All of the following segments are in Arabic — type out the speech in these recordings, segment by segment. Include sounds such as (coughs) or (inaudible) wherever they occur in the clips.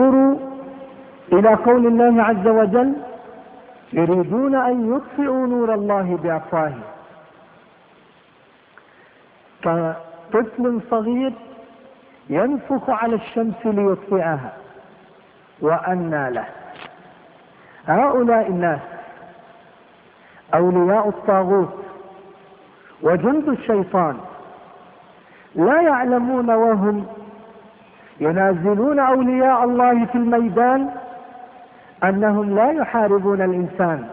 انظروا إلى قول الله عز وجل يريدون أن يطفئوا نور الله بأفواههم. كطفل صغير ينفخ على الشمس ليطفئها وأنى له. هؤلاء الناس أولياء الطاغوت وجند الشيطان لا يعلمون وهم ينازلون أولياء الله في الميدان أنهم لا يحاربون الإنسان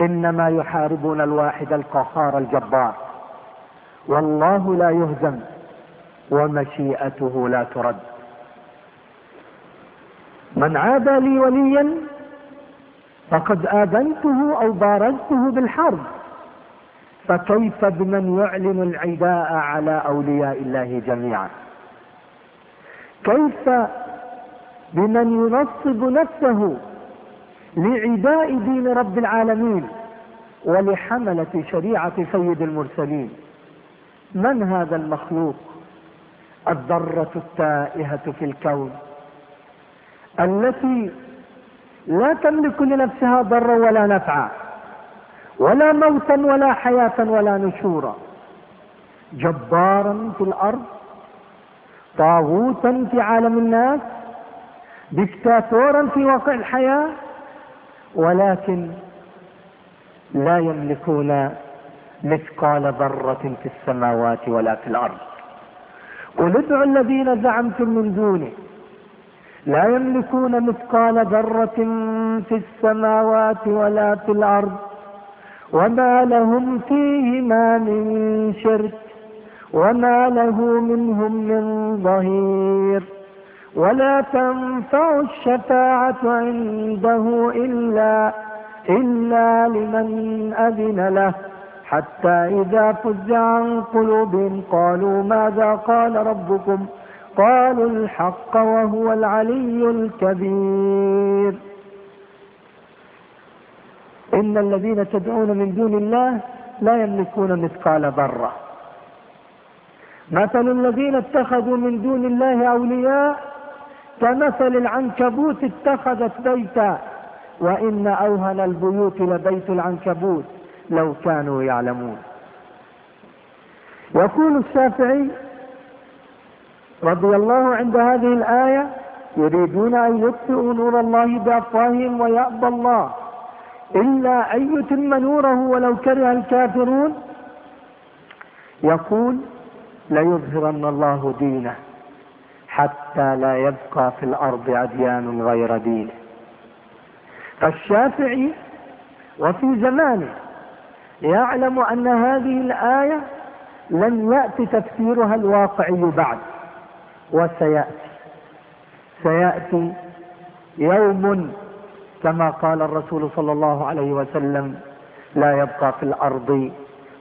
إنما يحاربون الواحد القهار الجبار. والله لا يهزم ومشيئته لا ترد. من عادى لي وليا فقد آذنته أو بارزته بالحرب. فكيف بمن يعلن العداء على أولياء الله جميعا؟ كيف بمن ينصب نفسه لعداء دين رب العالمين ولحملة شريعة سيد المرسلين؟ من هذا المخلوق؟ الذرة التائهة في الكون التي لا تملك لنفسها ضرا ولا نفعا ولا موتا ولا حياة ولا نشورا جبارا في الأرض طاغوتا في عالم الناس دكتاتورا في واقع الحياة ولكن لا يملكون مثقال ذرة في السماوات ولا في الأرض. قل ادعوا الذين زعمتم من دونه لا يملكون مثقال ذرة في السماوات ولا في الأرض وما لهم فيهما من شرك. وما له منهم من ظهير. ولا تنفع الشفاعة عنده إلا إلا لمن أذن له. حتى إذا فزع عن قلوبهم قالوا ماذا قال ربكم؟ قالوا الحق وهو العلي الكبير. إن الذين تدعون من دون الله لا يملكون مثقال ذرة. مثل الذين اتخذوا من دون الله أولياء كمثل العنكبوت اتخذت بيتا وإن أوهن البيوت لبيت العنكبوت لو كانوا يعلمون. يقول الشافعي رضي الله عند هذه الآية يريدون أن يطفئوا نور الله بأفواههم ويأبى الله إلا أن يتم نوره ولو كره الكافرون. يقول ليظهرن الله دينه حتى لا يبقى في الأرض أديان غير دينه فالشافعي وفي زمانه يعلم أن هذه الآية لن يأتي تفسيرها الواقعي بعد وسيأتي. سيأتي يوم كما قال الرسول صلى الله عليه وسلم لا يبقى في الأرض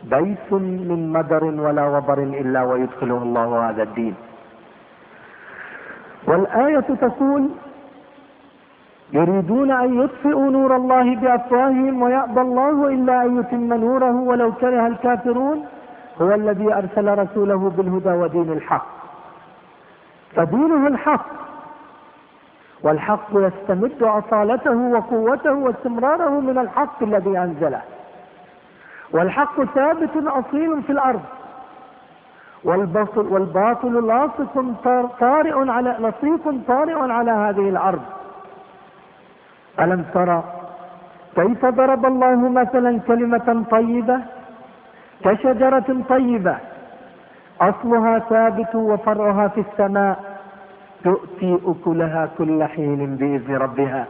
بيت من مدر ولا وبر إلا ويدخله الله هذا الدين. والآية تقول يريدون أن يطفئوا نور الله بأفواههم ويأبى الله إلا أن يتم نوره ولو كره الكافرون. هو الذي أرسل رسوله بالهدى ودين الحق. فدينه الحق. والحق يستمد أصالته وقوته واستمراره من الحق الذي أنزله. والحق ثابت أصيل في الأرض. والباطل, والباطل لاصق طارئ على لصيق طارئ على هذه الأرض. ألم ترى كيف ضرب الله مثلا كلمة طيبة؟ كشجرة طيبة. أصلها ثابت وفرعها في السماء. تؤتي أكلها كل حين بإذن ربها.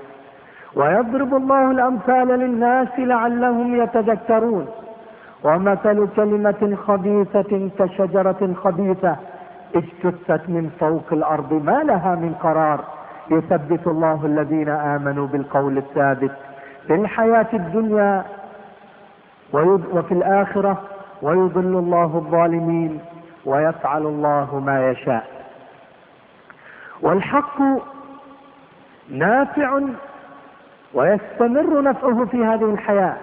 ويضرب الله الأمثال للناس لعلهم يتذكرون. ومثل كلمة خبيثة كشجرة خبيثة اجتثت من فوق الأرض ما لها من قرار. يثبت الله الذين آمنوا بالقول الثابت في الحياة الدنيا وفي الآخرة ويضل الله الظالمين ويفعل الله ما يشاء. والحق نافع ويستمر نفعه في هذه الحياة.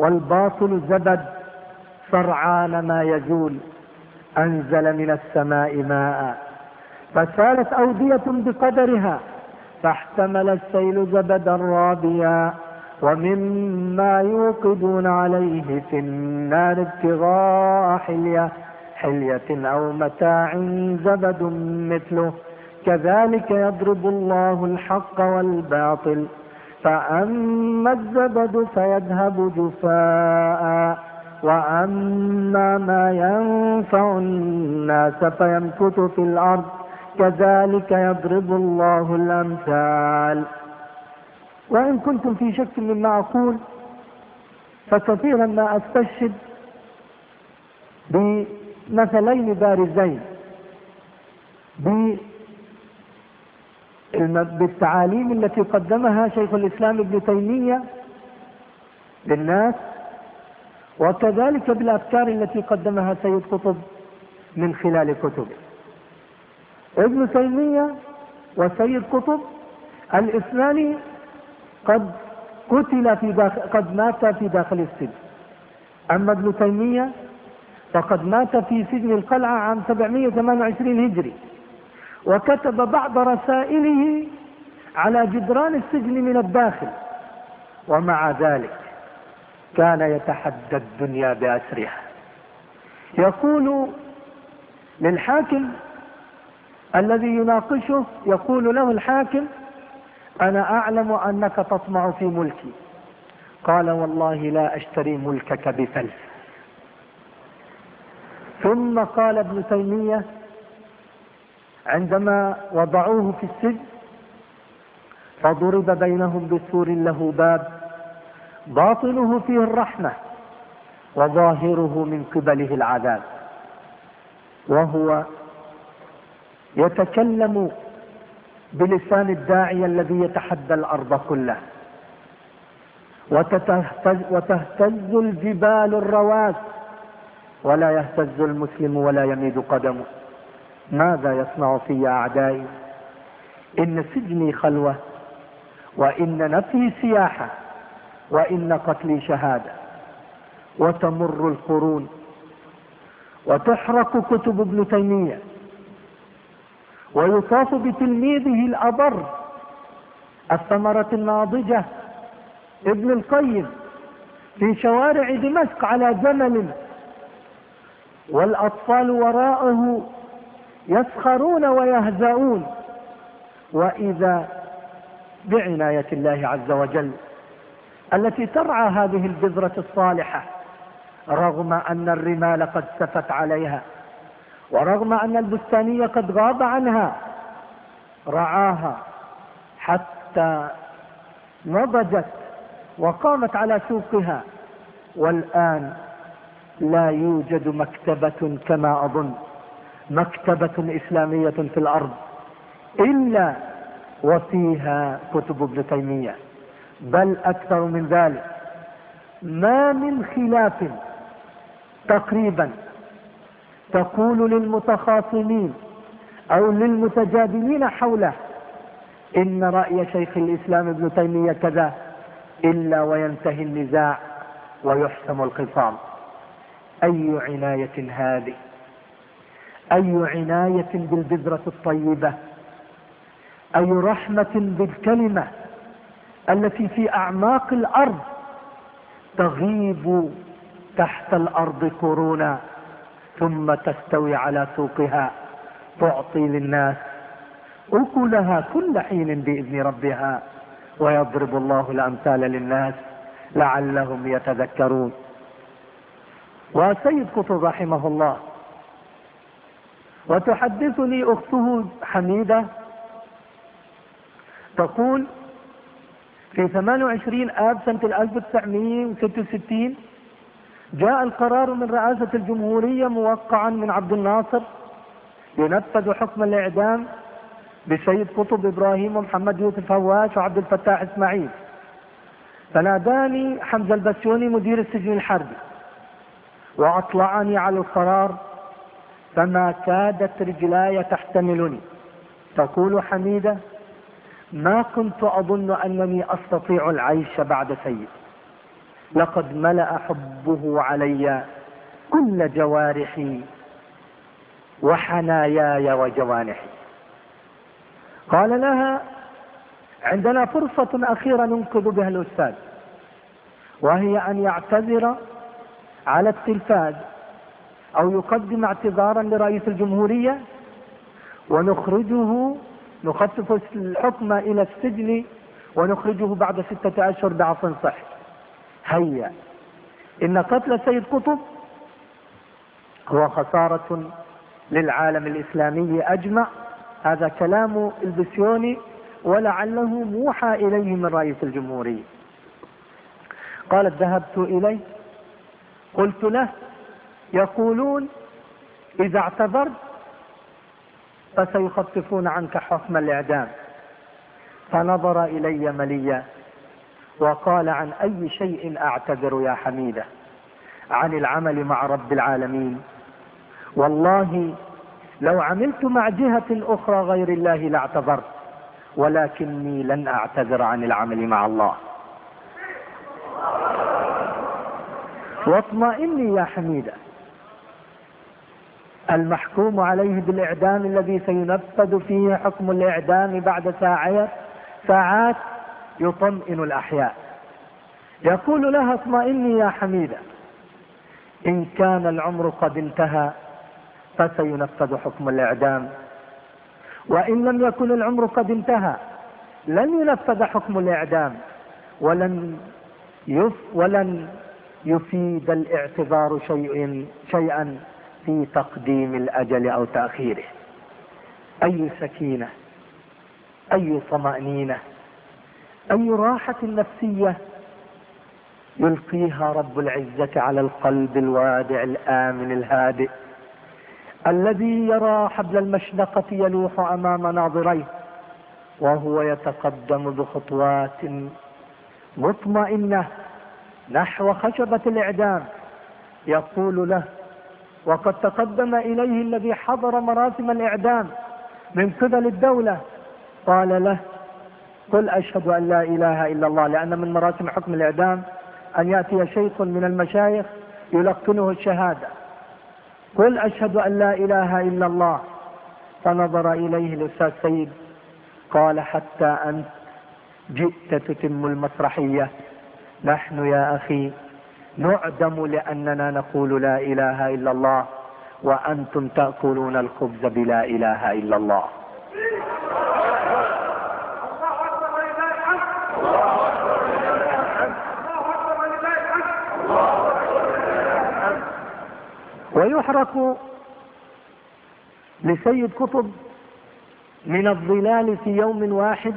والباطل زبد سرعان ما يزول أنزل من السماء ماء. فسالت أودية بقدرها فاحتمل السيل زبدا رابيا. ومما يوقدون عليه في النار ابتغاء حلية حلية أو متاع زبد مثله. كذلك يضرب الله الحق والباطل. فأما الزبد فيذهب جفاء وأما ما ينفع الناس فيمكث في الأرض كذلك يضرب الله الأمثال. وإن كنتم في شك مما أقول فكثيرا ما أستشهد بمثلين بارزين. بالتعاليم التي قدمها شيخ الإسلام ابن تيمية للناس وكذلك بالأفكار التي قدمها سيد قطب من خلال كتبه ابن تيمية وسيد قطب الاثنان قد قتل في داخل قد مات في داخل السجن. أما ابن تيمية فقد مات في سجن القلعة عام 728 هجري. وكتب بعض رسائله على جدران السجن من الداخل. ومع ذلك كان يتحدى الدنيا بأسرها. يقول للحاكم الذي يناقشه يقول له الحاكم أنا أعلم أنك تطمع في ملكي. قال والله لا أشتري ملكك بفلس. ثم قال ابن تيمية عندما وضعوه في السجن فضرب بينهم بسور له باب باطنه فيه الرحمة وظاهره من قبله العذاب. وهو يتكلم بلسان الداعية الذي يتحدى الأرض كلها. وتهتز, وتهتز الجبال الرواس ولا يهتز المسلم ولا يميد قدمه. ماذا يصنع في أعدائي؟ إن سجني خلوة وإن نفي سياحة وإن قتلي شهادة. وتمر القرون وتحرق كتب ابن تيمية ويطاف بتلميذه الأبر الثمرة الناضجة ابن القيم في شوارع دمشق على جمل والأطفال وراءه يسخرون ويهزؤون. وإذا بعناية الله عز وجل التي ترعى هذه البذرة الصالحة رغم أن الرمال قد سفت عليها ورغم أن البستانية قد غاب عنها رعاها حتى نضجت وقامت على سوقها. والآن لا يوجد مكتبة كما أظن. مكتبة إسلامية في الأرض إلا وفيها كتب ابن تيمية. بل أكثر من ذلك ما من خلاف تقريبا تقول للمتخاصمين أو للمتجادلين حوله إن رأي شيخ الإسلام ابن تيمية كذا إلا وينتهي النزاع ويحسم الخصام. أي عناية هذه؟ أي عناية بالبذرة الطيبة أي رحمة بالكلمة التي في أعماق الأرض تغيب تحت الأرض قرونا ثم تستوي على سوقها تعطي للناس أكلها كل حين بإذن ربها ويضرب الله الأمثال للناس لعلهم يتذكرون. وسيد قطب رحمه الله وتحدثني أخته حميدة تقول في 28 آب سنة 1966 جاء القرار من رئاسة الجمهورية موقعا من عبد الناصر ينفذ حكم الإعدام بسيد قطب إبراهيم ومحمد يوسف هواش وعبد الفتاح إسماعيل. فناداني حمزة البسيوني مدير السجن الحربي وأطلعني على القرار فما كادت رجلاي تحتملني. تقول حميدة ما كنت أظن أنني أستطيع العيش بعد سيد لقد ملأ حبه علي كل جوارحي وحناياي وجوانحي. قال لها عندنا فرصة أخيرة ننقذ بها الأستاذ وهي أن يعتذر على التلفاز. أو يقدم اعتذارا لرئيس الجمهورية ونخرجه نخفف الحكم إلى السجن ونخرجه بعد ستة أشهر بعفو صحي. هيا. إن قتل سيد قطب هو خسارة للعالم الإسلامي أجمع. هذا كلام إلبسيوني ولعله موحى إليه من رئيس الجمهورية. قالت ذهبت إليه. قلت له يقولون إذا اعتذرت فسيخففون عنك حكم الإعدام. فنظر إلي مليا وقال عن أي شيء أعتذر يا حميدة؟ عن العمل مع رب العالمين. والله لو عملت مع جهة أخرى غير الله لاعتذرت ولكني لن أعتذر عن العمل مع الله. واطمئني يا حميدة. المحكوم عليه بالإعدام الذي سينفذ فيه حكم الإعدام بعد ساعات يطمئن الأحياء. يقول لها اطمئني يا حميدة إن كان العمر قد انتهى فسينفذ حكم الإعدام. وإن لم يكن العمر قد انتهى لن ينفذ حكم الإعدام ولن يف ولن يفيد الإعتذار شيء شيئا. في تقديم الأجل أو تأخيره. أي سكينة؟ أي طمأنينة؟ أي راحة نفسية؟ يلقيها رب العزة على القلب الوادع الآمن الهادئ الذي يرى حبل المشنقة يلوح أمام ناظريه وهو يتقدم بخطوات مطمئنة نحو خشبة الإعدام. يقول له وقد تقدم إليه الذي حضر مراسم الإعدام من قبل الدولة. قال له قل أشهد أن لا إله إلا الله لأن من مراسم حكم الإعدام أن يأتي شيخ من المشايخ يلقنه الشهادة. قل أشهد أن لا إله إلا الله. فنظر إليه الأستاذ سيد قال حتى أنت جئت تتم المسرحية. نحن يا أخي نعدم لأننا نقول لا إله إلا الله وأنتم تأكلون الخبز بلا إله إلا الله. ويحرق لسيد قطب من الظلال في يوم واحد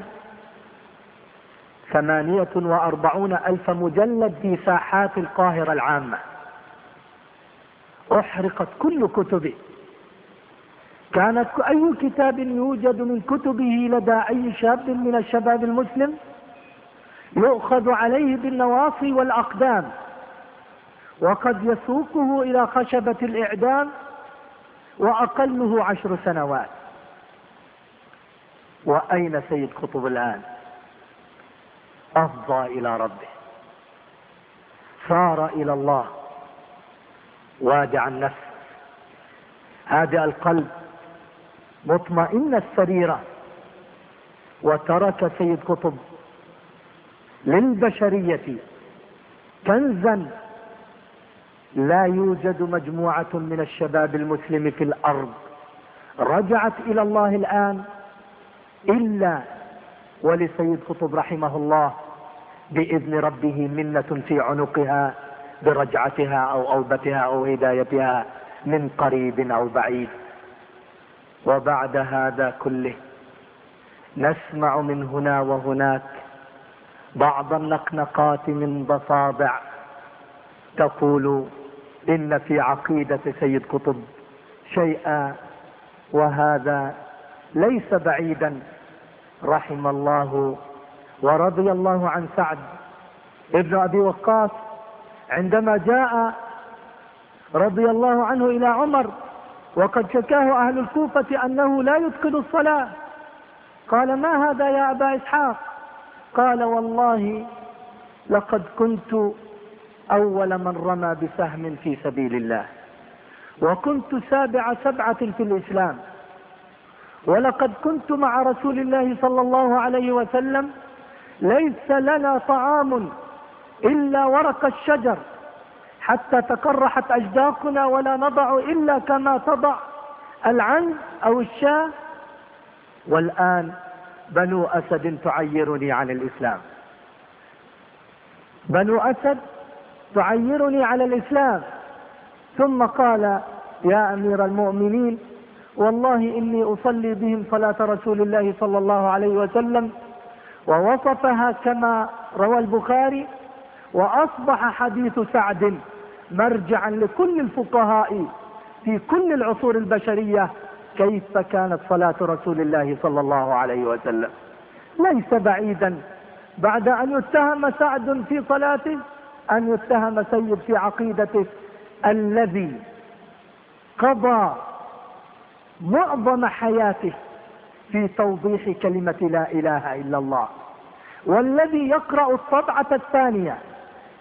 ثمانية وأربعون ألف مجلد في ساحات القاهرة العامة. أحرقت كل كتبه كانت أي كتاب يوجد من كتبه لدى أي شاب من الشباب المسلم؟ يؤخذ عليه بالنواصي والأقدام. وقد يسوقه إلى خشبة الإعدام وأقله عشر سنوات. وأين سيد قطب الآن؟ أفضى إلى ربه. صار إلى الله. وادع النفس. هادئ القلب. مطمئن السريرة وترك سيد قطب للبشرية. كنزا. لا يوجد مجموعة من الشباب المسلم في الأرض. رجعت إلى الله الآن. إلا ولسيد قطب رحمه الله. بإذن ربه منة في عنقها برجعتها أو أوبتها أو هدايتها من قريب أو بعيد. وبعد هذا كله نسمع من هنا وهناك بعض النقنقات من ضفادع تقول إن في عقيدة سيد قطب شيئا وهذا ليس بعيدا رحم الله ورضي الله عن سعد ابن أبي وقاص عندما جاء رضي الله عنه إلى عمر وقد شكاه أهل الكوفة أنه لا يتقن الصلاة. قال ما هذا يا أبا إسحاق؟ قال والله لقد كنت أول من رمى بسهم في سبيل الله وكنت سابع سبعة في الإسلام ولقد كنت مع رسول الله صلى الله عليه وسلم ليس لنا طعام إلا ورق الشجر حتى تقرحت أجداقنا ولا نضع إلا كما تضع العنز أو الشاة. والآن بنو أسد تعيرني عن الإسلام. بنو أسد تعيرني على الإسلام. ثم قال يا أمير المؤمنين والله إني أصلي بهم صلاة رسول الله صلى الله عليه وسلم ووصفها كما روى البخاري وأصبح حديث سعد مرجعا لكل الفقهاء في كل العصور البشرية كيف كانت صلاة رسول الله صلى الله عليه وسلم. ليس بعيدا بعد أن يتهم سعد في صلاته أن يتهم سيد في عقيدته الذي قضى معظم حياته في توضيح كلمة لا إله إلا الله. والذي يقرأ الطبعة الثانية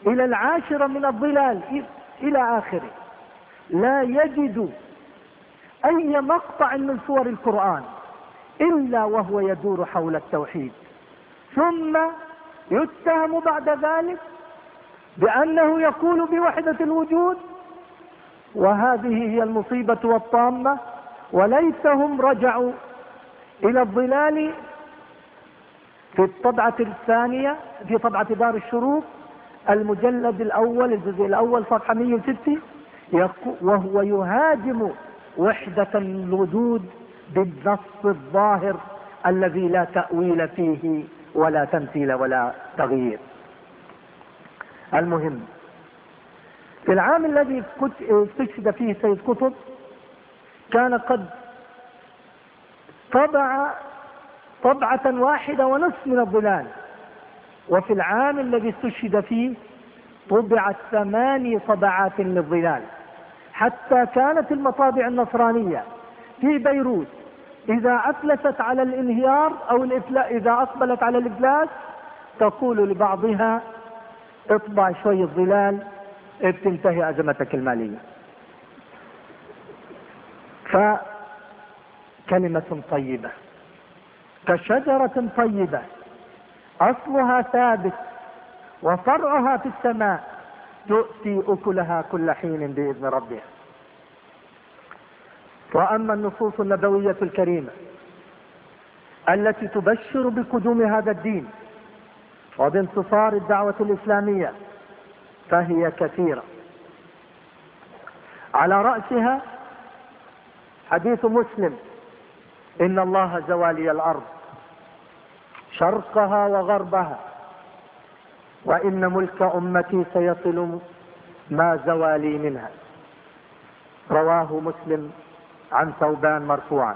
إلى العاشرة من الظلال إلى آخره. لا يجد أي مقطع من صور القرآن إلا وهو يدور حول التوحيد. ثم يتهم بعد ذلك بأنه يقول بوحدة الوجود وهذه هي المصيبة والطامة وليتهم رجعوا إلى الظلال في الطبعة الثانية في طبعة دار الشروق المجلد الأول الجزء الأول صفحة 106 وهو يهاجم وحدة الوجود بالنص الظاهر الذي لا تأويل فيه ولا تمثيل ولا تغيير. المهم في العام الذي استشهد فيه سيد قطب كان قد طبع طبعة واحدة ونصف من الظلال. وفي العام الذي استشهد فيه طبعت ثماني طبعات للظلال. حتى كانت المطابع النصرانية في بيروت إذا أفلست على الانهيار أو الإفلا إذا أقبلت على الإفلاس تقول لبعضها اطبع شوية ظلال بتنتهي أزمتك المالية. فكلمة طيبة كشجرة طيبة أصلها ثابت وفرعها في السماء تؤتي أكلها كل حين بإذن ربها. وأما النصوص النبوية الكريمة التي تبشر بقدوم هذا الدين وبانتصار الدعوة الإسلامية فهي كثيرة. على رأسها حديث مسلم إن الله زوالي الأرض شرقها وغربها وإن ملك أمتي سيصل ما زوالي منها. رواه مسلم عن ثوبان مرفوعا.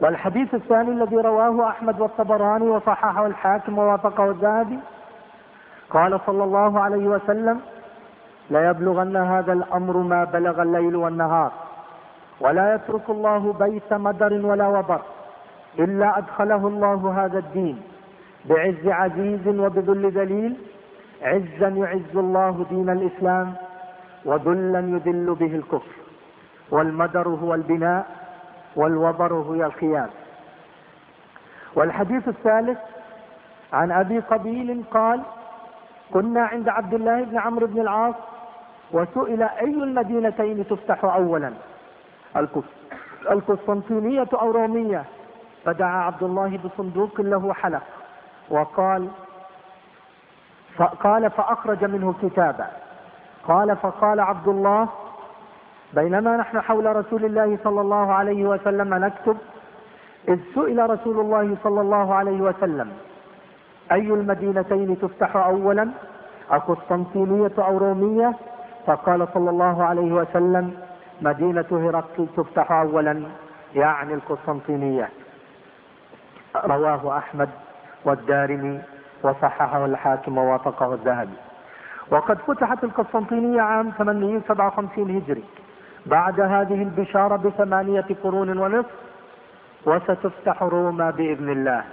والحديث الثاني الذي رواه أحمد والطبراني وصححه الحاكم ووافقه الذهبي قال صلى الله عليه وسلم لا يبلغن هذا الأمر ما بلغ الليل والنهار. ولا يترك الله بيت مدر ولا وبر إلا أدخله الله هذا الدين بعز عزيز وبذل ذليل عزا يعز الله دين الإسلام وذلا يذل به الكفر. والمدر هو البناء والوبر هو القيام والحديث الثالث عن أبي قبيل قال كنا عند عبد الله بن عمرو بن العاص وسئل أي المدينتين تفتح أولا؟ القسطنطينية أو رومية فدعا عبد الله بصندوق له حلق. وقال قال فأخرج منه كتابا. قال فقال عبد الله بينما نحن حول رسول الله صلى الله عليه وسلم نكتب إذ سئل رسول الله صلى الله عليه وسلم أي المدينتين تفتح أولا أقسطنطينية أو رومية فقال صلى الله عليه وسلم مدينة هرقل تفتح أولا يعني القسطنطينية. رواه أحمد والدارمي وصححه الحاكم ووافقه الذهبي. وقد فتحت القسطنطينية عام 857 هجري. بعد هذه البشارة بثمانية قرون ونصف وستفتح روما بإذن الله.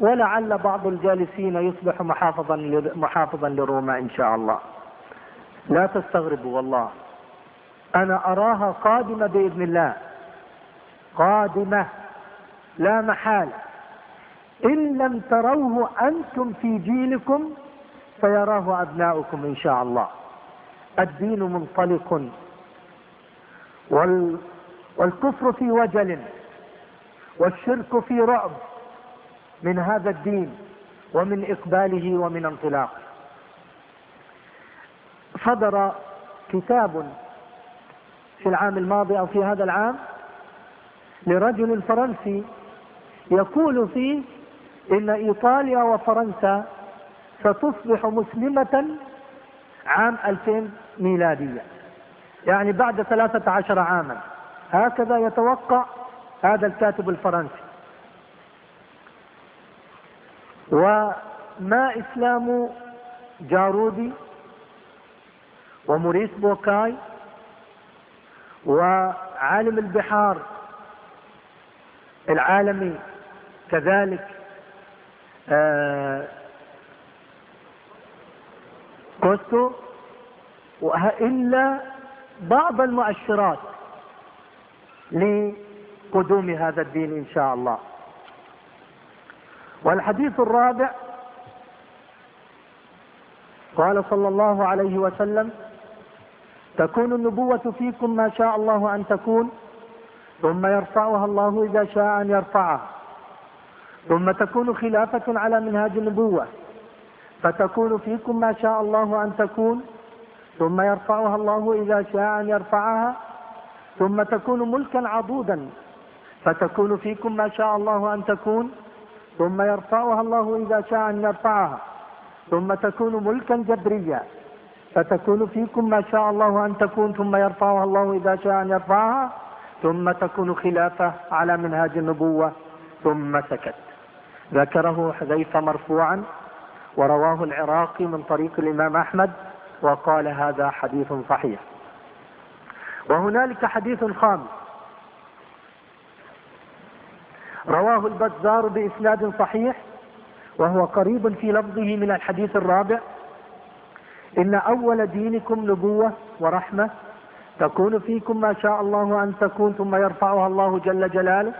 ولعل بعض الجالسين يصبح محافظا محافظا لروما إن شاء الله. لا تستغربوا والله. أنا أراها قادمة بإذن الله. قادمة. لا محالة إن لم تروه أنتم في جيلكم سيراه أبناؤكم إن شاء الله. الدين منطلق. وال والكفر في وجل. والشرك في رعب. من هذا الدين ومن إقباله ومن انطلاقه. صدر كتاب في العام الماضي أو في هذا العام لرجل فرنسي يقول فيه إن إيطاليا وفرنسا ستصبح مسلمة عام 2000 ميلادية. يعني بعد 13 عاما. هكذا يتوقع هذا الكاتب الفرنسي. وما إسلام جارودي وموريس بوكاي وعالم البحار العالمي كذلك آه كوستو إلا بعض المؤشرات لقدوم هذا الدين إن شاء الله. والحديث الرابع قال صلى الله عليه وسلم تكون النبوة فيكم ما شاء الله أن تكون ثم يرفعها الله إذا شاء أن يرفعها. ثم تكون خلافة على منهاج النبوة فتكون فيكم ما شاء الله أن تكون ثم يرفعها الله إذا شاء أن يرفعها. ثم تكون ملكا عضودا فتكون فيكم ما شاء الله أن تكون ثم يرفعها الله إذا شاء أن يرفعها. ثم تكون ملكا جبريا. فتكون فيكم ما شاء الله أن تكون ثم يرفعها الله إذا شاء أن يرفعها ثم تكون خلافة على منهاج النبوة ثم سكت. ذكره حذيفة مرفوعا ورواه العراقي من طريق الإمام أحمد وقال هذا حديث صحيح. وهنالك حديث خامس رواه البزار بإسناد صحيح وهو قريب في لفظه من الحديث الرابع. إن أول دينكم نبوة ورحمة. تكون فيكم ما شاء الله أن تكون ثم يرفعها الله جل جلاله.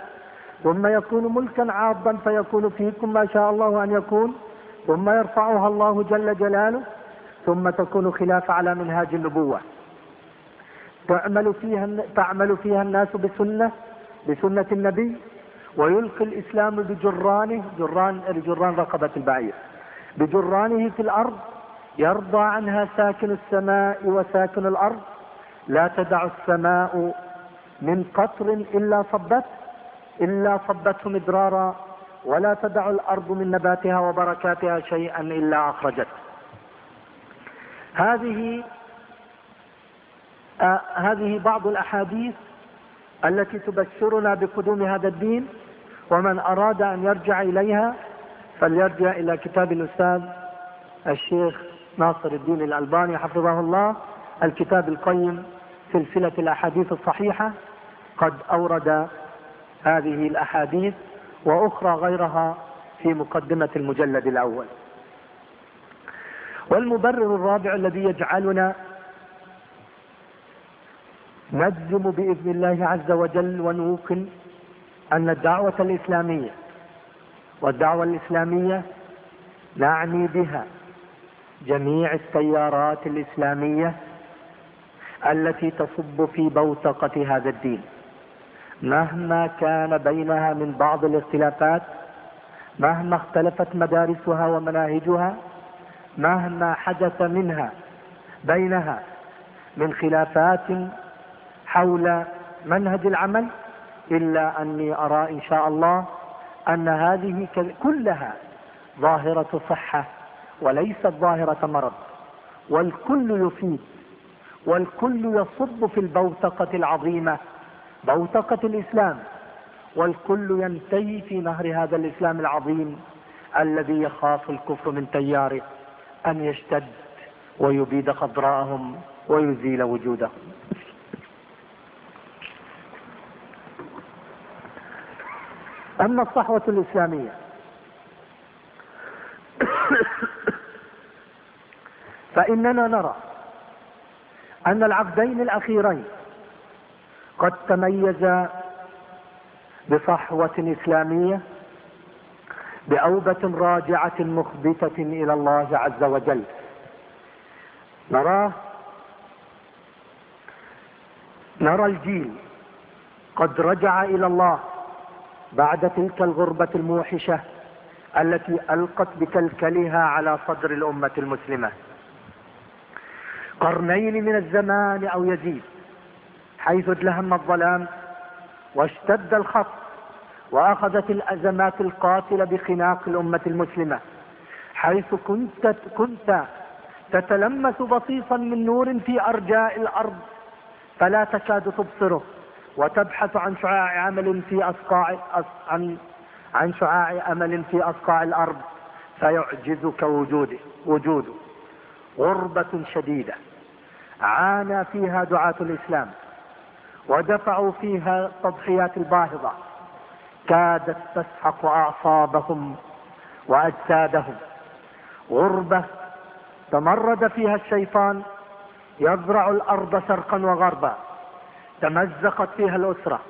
ثم يكون ملكا عاضا فيكون فيكم ما شاء الله أن يكون. ثم يرفعها الله جل جلاله. ثم تكون خلافة على منهاج النبوة. تعمل فيها تعمل فيها الناس بسنة بسنة النبي. ويلقي الإسلام بجرانه جران جران رقبة البعير. بجرانه في الأرض. يرضى عنها ساكن السماء وساكن الأرض لا تدع السماء من قطر إلا صبته إلا صبته مدرارا ولا تدع الأرض من نباتها وبركاتها شيئا إلا أخرجته هذه آه هذه بعض الأحاديث التي تبشرنا بقدوم هذا الدين ومن أراد أن يرجع إليها فليرجع إلى كتاب الأستاذ الشيخ ناصر الدين الألباني حفظه الله الكتاب القيم سلسلة الأحاديث الصحيحة. قد أورد هذه الأحاديث وأخرى غيرها في مقدمة المجلد الأول. والمبرر الرابع الذي يجعلنا نجزم بإذن الله عز وجل ونوقن أن الدعوة الإسلامية والدعوة الإسلامية نعني بها جميع التيارات الإسلامية التي تصب في بوتقة هذا الدين. مهما كان بينها من بعض الاختلافات مهما اختلفت مدارسها ومناهجها مهما حدث منها بينها من خلافات حول منهج العمل إلا أني أرى إن شاء الله أن هذه كلها ظاهرة صحة وليست ظاهرة مرض والكل يفيد والكل يصب في البوتقة العظيمة بوتقة الإسلام والكل ينتهي في نهر هذا الإسلام العظيم الذي يخاف الكفر من تياره أن يشتد ويبيد خضراءهم ويزيل وجودهم. أما الصحوة الإسلامية فإننا نرى أن العقدين الأخيرين قد تميزا بصحوة إسلامية بأوبة راجعة مخبتة إلى الله عز وجل. نراه نرى الجيل قد رجع إلى الله بعد تلك الغربة الموحشة التي ألقت بكلكلها على صدر الأمة المسلمة. قرنين من الزمان أو يزيد حيث ادلهم الظلام واشتد الخط وأخذت الأزمات القاتلة بخناق الأمة المسلمة حيث كنت كنت تتلمس بصيصا من نور في أرجاء الأرض فلا تكاد تبصره وتبحث عن شعاع أمل في أصقاع عن عن شعاع أمل في أصقاع الأرض فيعجزك وجوده وجوده. غربة شديدة. عانى فيها دعاة الإسلام ودفعوا فيها التضحيات الباهظة. كادت تسحق أعصابهم وأجسادهم. غربة تمرد فيها الشيطان يزرع الأرض شرقا وغربا. تمزقت فيها الأسرة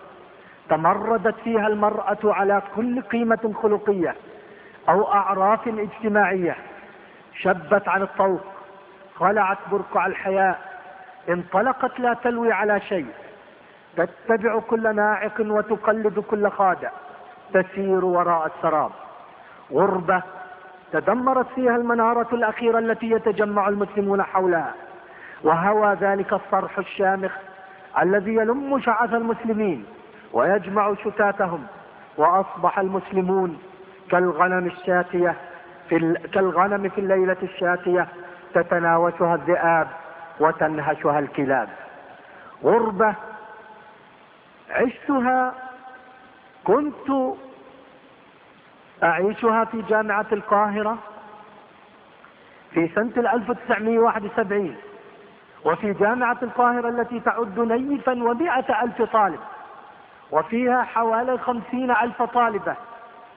تمردت فيها المرأة على كل قيمة خلقية أو أعراف اجتماعية. شبت عن الطوق خلعت برقع الحياء. انطلقت لا تلوي على شيء. تتبع كل ناعق وتقلد كل خادع. تسير وراء السراب. غربة تدمرت فيها المنارة الأخيرة التي يتجمع المسلمون حولها. وهوى ذلك الصرح الشامخ الذي يلم شعث المسلمين ويجمع شتاتهم. وأصبح المسلمون كالغنم الشاتية في ال... كالغنم في الليلة الشاتية. تتناوشها الذئاب وتنهشها الكلاب. غربة عشتها كنت أعيشها في جامعة القاهرة في سنة 1971 وفي جامعة القاهرة التي تعد نيفا ومئة ألف طالب وفيها حوالي خمسين ألف طالبة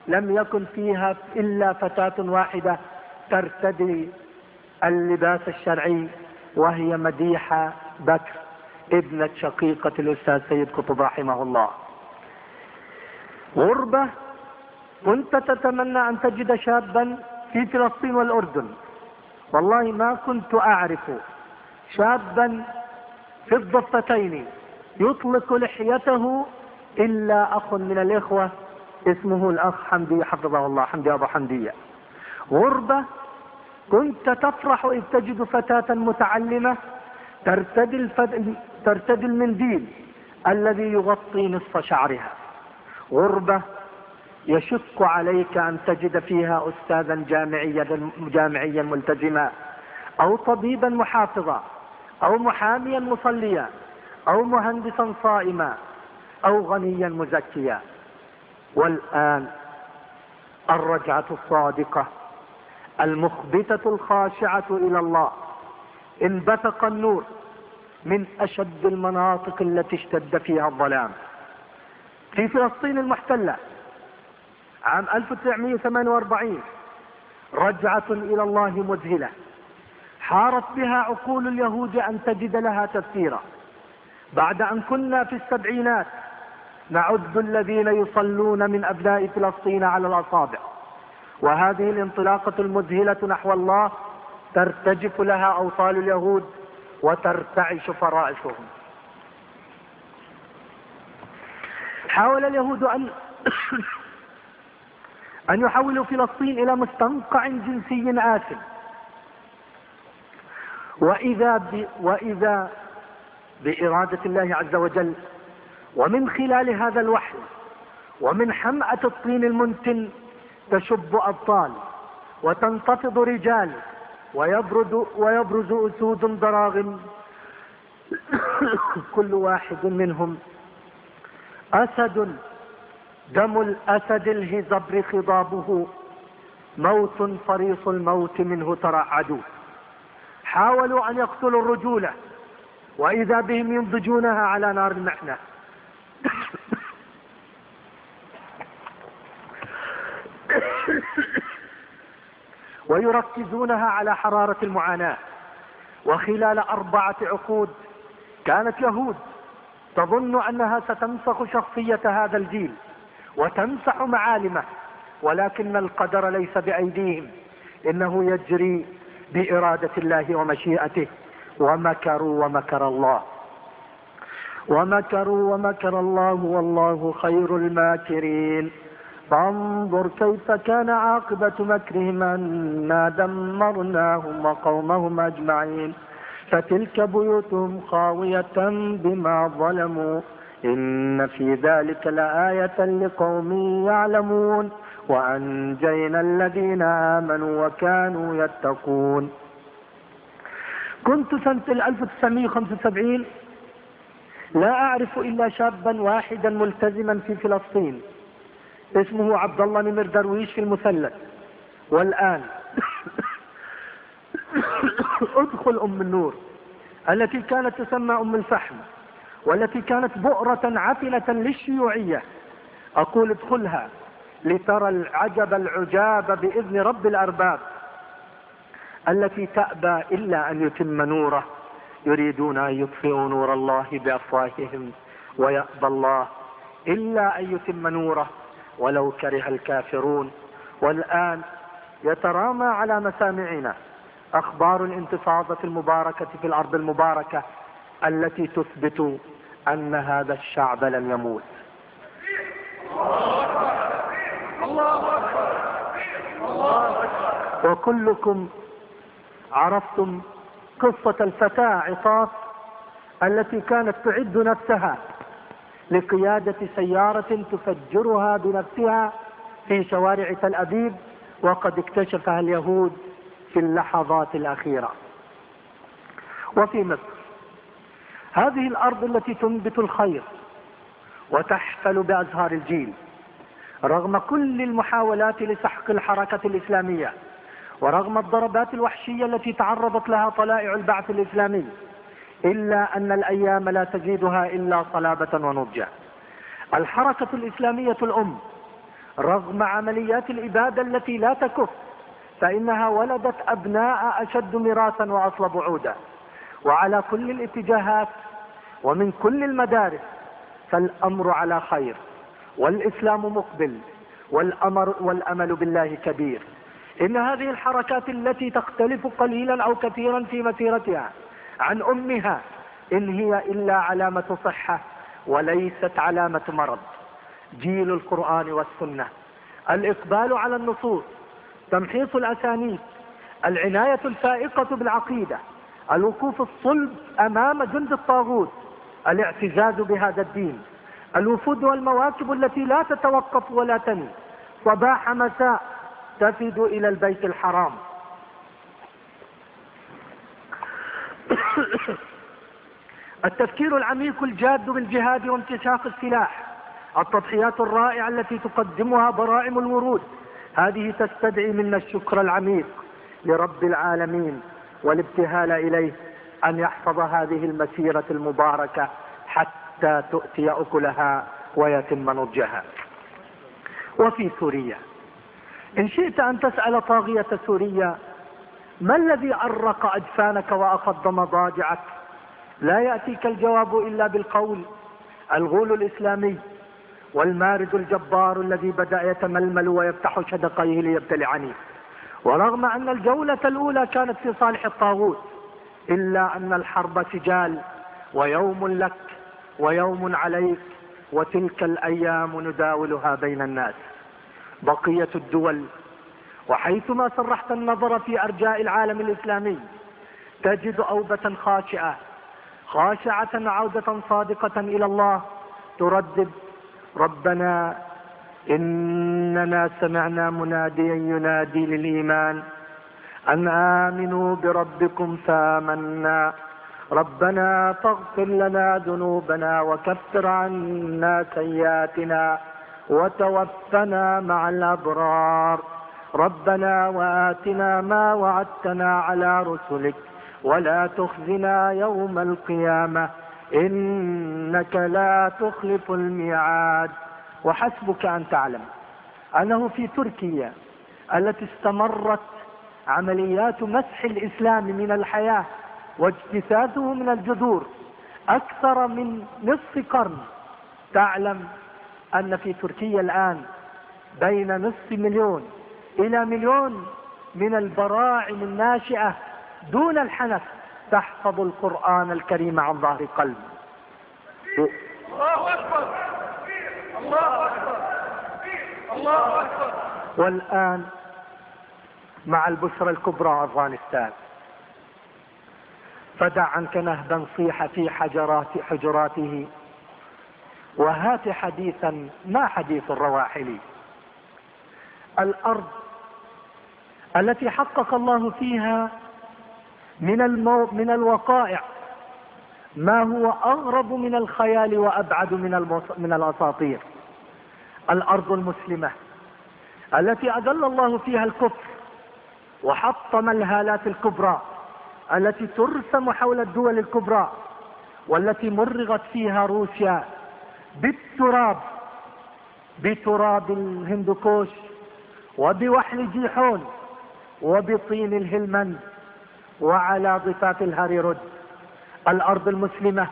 لم يكن فيها إلا فتاة واحدة ترتدي اللباس الشرعي وهي مديحة بكر ابنة شقيقة الأستاذ سيد قطب رحمه الله. غربة كنت تتمنى أن تجد شابا في فلسطين والأردن. والله ما كنت أعرف شابا في الضفتين يطلق لحيته إلا أخ من الإخوة اسمه الأخ حمدي حفظه الله حمدي أبو حمدية غربة كنت تفرح إذ تجد فتاة متعلمة ترتدي, الفد... ترتدي المنديل الذي يغطي نصف شعرها. غربة يشق عليك أن تجد فيها أستاذا جامعيا, جامعيا ملتزما أو طبيبا محافظا أو محاميا مصليا أو مهندسا صائما أو غنيا مزكيا. والآن الرجعة الصادقة المخبتة الخاشعة إلى الله. انبثق النور من أشد المناطق التي اشتد فيها الظلام. في فلسطين المحتلة عام 1948 رجعة إلى الله مذهلة. حارت بها عقول اليهود أن تجد لها تفسيرا. بعد أن كنا في السبعينات نعد الذين يصلون من أبناء فلسطين على الأصابع. وهذه الانطلاقة المذهلة نحو الله ترتجف لها أوصال اليهود وترتعش فرائصهم حاول اليهود أن (coughs) أن يحولوا فلسطين إلى مستنقع جنسي آسف. وإذا ب... وإذا بإرادة الله عز وجل ومن خلال هذا الوحي ومن حمأة الطين المنتن تشب أبطال وتنتفض رجال ويبرد ويبرز أسود ضراغم (coughs) كل واحد منهم أسد دم الأسد الهزبر خضابه موت فريص الموت منه ترعدوا حاولوا أن يقتلوا الرجولة وإذا بهم ينضجونها على نار المحنة ويركزونها على حرارة المعاناة. وخلال أربعة عقود كانت يهود تظن أنها ستنسخ شخصية هذا الجيل وتمسح معالمه ولكن القدر ليس بأيديهم. إنه يجري بإرادة الله ومشيئته. ومكروا ومكر الله. ومكروا ومكر الله والله خير الماكرين. فانظر كيف كان عاقبة مكرهم أنا دمرناهم وقومهم أجمعين. فتلك بيوتهم خاوية بما ظلموا. إن في ذلك لآية لقوم يعلمون. وأنجينا الذين آمنوا وكانوا يتقون. كنت سنة 1975 لا أعرف إلا شابا واحدا ملتزما في فلسطين. اسمه عبد الله نمر درويش في المثلث. والآن (coughs) ادخل أم النور التي كانت تسمى أم الفحم والتي كانت بؤرة عفنة للشيوعية. أقول ادخلها لترى العجب العجاب بإذن رب الأرباب التي تأبى إلا أن يتم نوره يريدون أن يطفئوا نور الله بأفواههم ويأبى الله إلا أن يتم نوره. ولو كره الكافرون. والآن يترامى على مسامعنا أخبار الانتفاضة المباركة في الأرض المباركة التي تثبت أن هذا الشعب لن يموت. وكلكم عرفتم قصة الفتاة عصاص التي كانت تعد نفسها لقيادة سيارة تفجرها بنفسها في شوارع تل أبيب وقد اكتشفها اليهود في اللحظات الأخيرة. وفي مصر هذه الأرض التي تنبت الخير وتحفل بأزهار الجيل رغم كل المحاولات لسحق الحركة الإسلامية ورغم الضربات الوحشية التي تعرضت لها طلائع البعث الإسلامي إلا أن الأيام لا تزيدها إلا صلابة ونضجا الحركة الإسلامية الأم رغم عمليات الإبادة التي لا تكف فإنها ولدت أبناء أشد ميراثا وأصلب عودا وعلى كل الاتجاهات ومن كل المدارس فالأمر على خير والإسلام مقبل والأمر والأمل بالله كبير. إن هذه الحركات التي تختلف قليلا أو كثيرا في مسيرتها عن أمها إن هي إلا علامة صحة وليست علامة مرض. جيل القرآن والسنة. الإقبال على النصوص. تمحيص الأسانيد. العناية الفائقة بالعقيدة. الوقوف الصلب أمام جند الطاغوت. الاعتزاز بهذا الدين. الوفود والمواكب التي لا تتوقف ولا تني. صباح مساء تفد إلى البيت الحرام. التفكير العميق الجاد بالجهاد وانكشاف السلاح التضحيات الرائعة التي تقدمها براعم الورود. هذه تستدعي منا الشكر العميق لرب العالمين والابتهال إليه أن يحفظ هذه المسيرة المباركة حتى تؤتي أكلها ويتم نضجها. وفي سوريا إن شئت أن تسأل طاغية سوريا ما الذي أرق أجفانك وأخض مضاجعك لا يأتيك الجواب إلا بالقول الغول الإسلامي والمارد الجبار الذي بدأ يتململ ويفتح شدقيه ليبتلعني. ورغم أن الجولة الأولى كانت في صالح الطاغوت إلا أن الحرب سجال ويوم لك ويوم عليك وتلك الأيام نداولها بين الناس. بقية الدول وحيثما سرحت النظر في أرجاء العالم الإسلامي تجد أوبة خاشعة خاشعة عودة صادقة إلى الله تردد ربنا إننا سمعنا مناديا ينادي للإيمان أن آمنوا بربكم فآمنا. ربنا فاغفر لنا ذنوبنا وكفر عنا سيئاتنا وتوفنا مع الأبرار. ربنا وآتنا ما وعدتنا على رسلك ولا تخزنا يوم القيامة. إنك لا تخلف الميعاد. وحسبك أن تعلم أنه في تركيا التي استمرت عمليات مسح الإسلام من الحياة واجتثاثه من الجذور أكثر من نصف قرن. تعلم أن في تركيا الآن بين نصف مليون إلى مليون من البراعم الناشئة دون الحنف تحفظ القرآن الكريم عن ظهر قلب. الله أكبر. الله أكبر. الله أكبر. والآن مع البشرى الكبرى أفغانستان فدع عنك نهبا صيح في حجرات حجراته وهات حديثا ما حديث الرواحل؟ الأرض التي حقق الله فيها من, المو من الوقائع. ما هو أغرب من الخيال وأبعد من, من الأساطير؟ الأرض المسلمة التي أذل الله فيها الكفر وحطم الهالات الكبرى التي ترسم حول الدول الكبرى والتي مرغت فيها روسيا بالتراب بتراب الهندوكوش وبوحل جيحون وبطين الهلمند. وعلى ضفاف الهاريرود الأرض المسلمة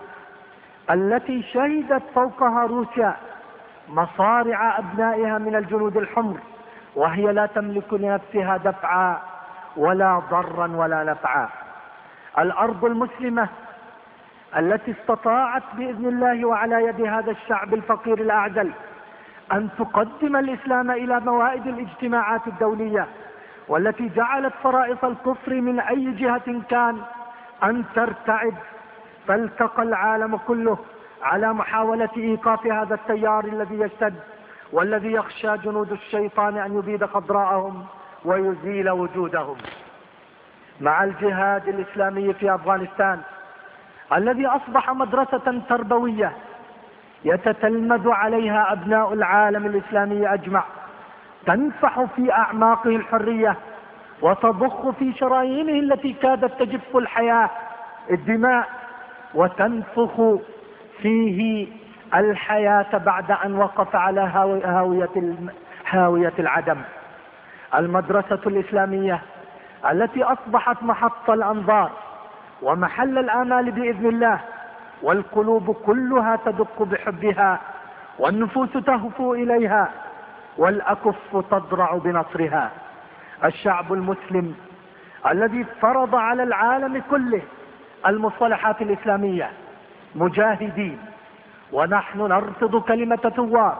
التي شهدت فوقها روسيا مصارع أبنائها من الجنود الحمر وهي لا تملك لنفسها دفعا ولا ضرا ولا نفعا. الأرض المسلمة التي استطاعت بإذن الله وعلى يد هذا الشعب الفقير الاعزل أن تقدم الإسلام إلى موائد الاجتماعات الدولية والتي جعلت فرائص الكفر من أي جهة كان أن ترتعد فالتقى العالم كله على محاولة إيقاف هذا التيار الذي يشتد والذي يخشى جنود الشيطان أن يبيد خضراءهم ويزيل وجودهم. مع الجهاد الإسلامي في أفغانستان الذي أصبح مدرسة تربوية يتتلمذ عليها أبناء العالم الإسلامي أجمع. تنفح في أعماقه الحرية وتضخ في شرايينه التي كادت تجف الحياة الدماء وتنفخ فيه الحياة بعد أن وقف على هاوية, هاوية العدم. المدرسة الإسلامية التي أصبحت محط الأنظار ومحل الآمال بإذن الله والقلوب كلها تدق بحبها والنفوس تهفو إليها والأكف تضرع بنصرها. الشعب المسلم الذي فرض على العالم كله المصطلحات الإسلامية. مجاهدين. ونحن نرفض كلمة ثوار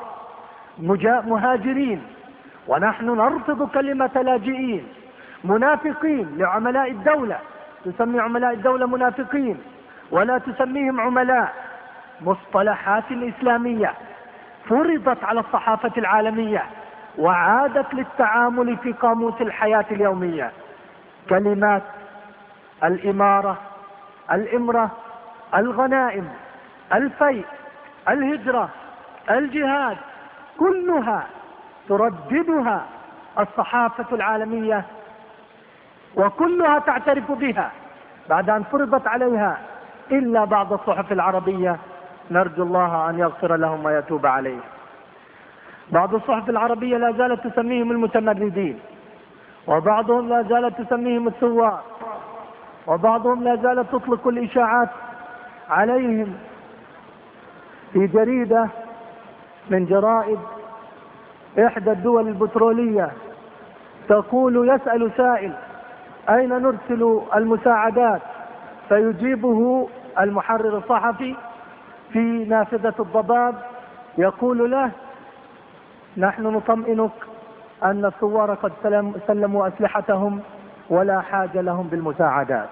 مهاجرين. ونحن نرفض كلمة لاجئين. منافقين لعملاء الدولة. تسمي عملاء الدولة منافقين. ولا تسميهم عملاء. مصطلحات إسلامية. فرضت على الصحافة العالمية وعادت للتعامل في قاموس الحياة اليومية. كلمات الإمارة الإمرة الغنائم الفيء الهجرة الجهاد كلها ترددها الصحافة العالمية وكلها تعترف بها بعد أن فرضت عليها إلا بعض الصحف العربية. نرجو الله أن يغفر لهم ويتوب عليهم. بعض الصحف العربية لا زالت تسميهم المتمردين وبعضهم لا زالت تسميهم الثوار وبعضهم لا زالت تطلق الإشاعات عليهم في جريدة من جرائد إحدى الدول البترولية تقول يسأل سائل أين نرسل المساعدات؟ فيجيبه المحرر الصحفي في نافذة الضباب يقول له نحن نطمئنك أن الثوار قد سلموا أسلحتهم ولا حاجة لهم بالمساعدات.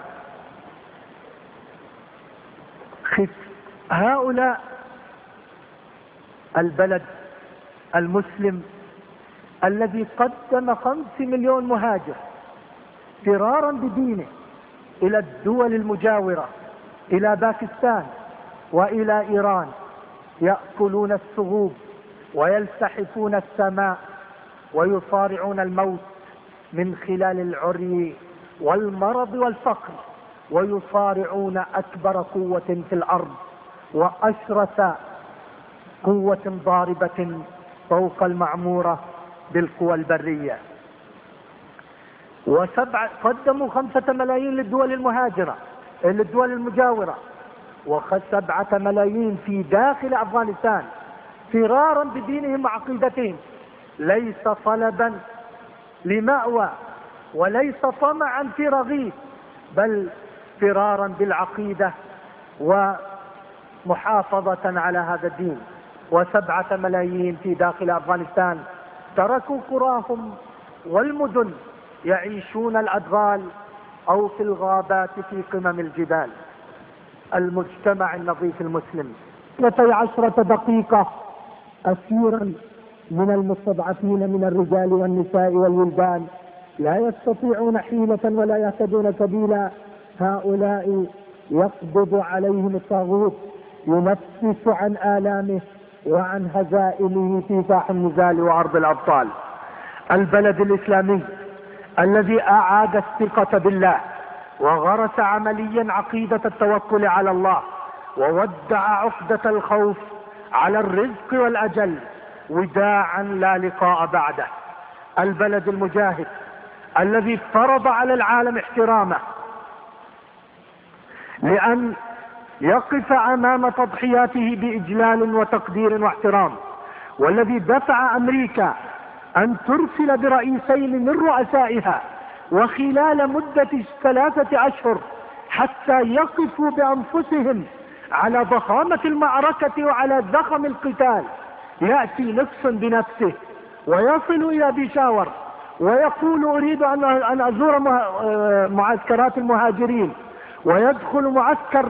هؤلاء البلد المسلم الذي قدم خمس مليون مهاجر فرارا بدينه إلى الدول المجاورة إلى باكستان وإلى إيران يأكلون الثغوب ويلتحفون السماء ويصارعون الموت من خلال العري والمرض والفقر ويصارعون أكبر قوة في الأرض وأشرس قوة ضاربة فوق المعمورة بالقوى البرية. وسبع قدموا خمسة ملايين للدول المهاجرة للدول المجاورة. وسبعة ملايين في داخل أفغانستان فرارا بدينهم وعقيدتهم. ليس طلبا لمأوى وليس طمعا في رغيف بل فرارا بالعقيدة ومحافظة على هذا الدين. وسبعة ملايين في داخل أفغانستان. تركوا قراهم والمدن يعيشون الأدغال أو في الغابات في قمم الجبال. المجتمع النظيف المسلم. اثنتي عشرة دقيقة. أسيرا من المستضعفين من الرجال والنساء والولدان. لا يستطيعون حيلة ولا يهتدون سبيلا. هؤلاء يقبض عليهم الطاغوت ينفس عن آلامه وعن هزائمه في ساح النزال وعرض الأبطال. البلد الإسلامي الذي أعاد الثقة بالله وغرس عمليا عقيدة التوكل على الله وودع عقدة الخوف على الرزق والأجل وداعا لا لقاء بعده. البلد المجاهد الذي فرض على العالم احترامه لأن يقف أمام تضحياته بإجلال وتقدير واحترام والذي دفع أمريكا أن ترسل برئيسين من رؤسائها وخلال مدة ثلاثة أشهر حتى يقفوا بأنفسهم على ضخامة المعركة وعلى ضخم القتال. يأتي نفس بنفسه ويصل إلى بيشاور ويقول أريد أن أزور معسكرات المهاجرين. ويدخل معسكر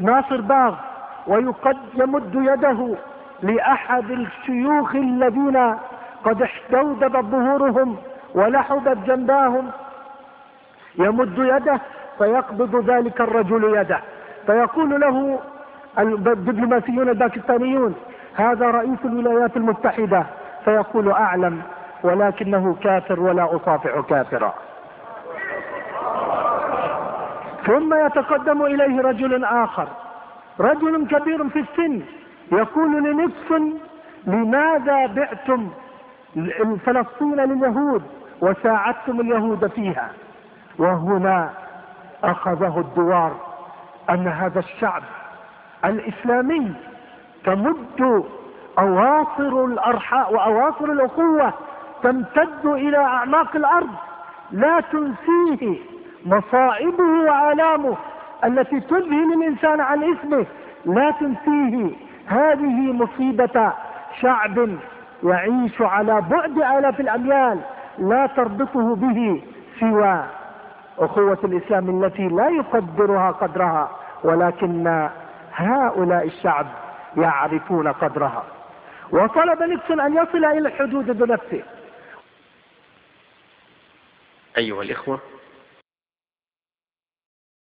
ناصر باغ ويقد يمد يده لأحد الشيوخ الذين قد احدودبت ظهورهم ولحبت جنباهم. يمد يده فيقبض ذلك الرجل يده. فيقول له الدبلوماسيون الباكستانيون هذا رئيس الولايات المتحدة. فيقول أعلم ولكنه كافر ولا أصافح كافرا. ثم يتقدم إليه رجل آخر. رجل كبير في السن. يقول لنكسون لماذا بعتم فلسطين لليهود؟ وساعدتم اليهود فيها. وهنا أخذه الدوار أن هذا الشعب الإسلامي تمد أواصر الأرحاء وأواصر الأخوة تمتد إلى أعماق الأرض. لا تنسيه مصائبه وآلامه التي تذهل الإنسان عن اسمه لا تنسيه هذه مصيبة شعب يعيش على بعد آلاف الأميال. لا تربطه به سوى أخوة الإسلام التي لا يقدرها قدرها ولكن هؤلاء الشعب يعرفون قدرها. وطلب نيكسون أن يصل إلى الحدود بنفسه. أيها الإخوة